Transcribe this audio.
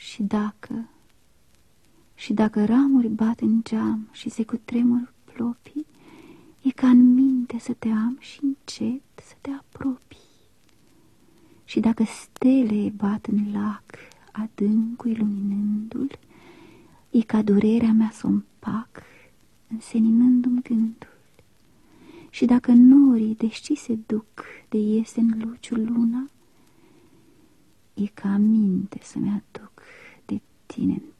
Și dacă, și dacă ramuri bat în geam și se cutremur plopii, e ca în minte să te am și încet să te apropii. Și dacă stele bat în lac, adâncul iluminându-l, e ca durerea mea să o împac, înseninându-mi gândul. Și dacă norii, deși se duc de iese în luciul luna, e ca minte să-mi aduc Martinen.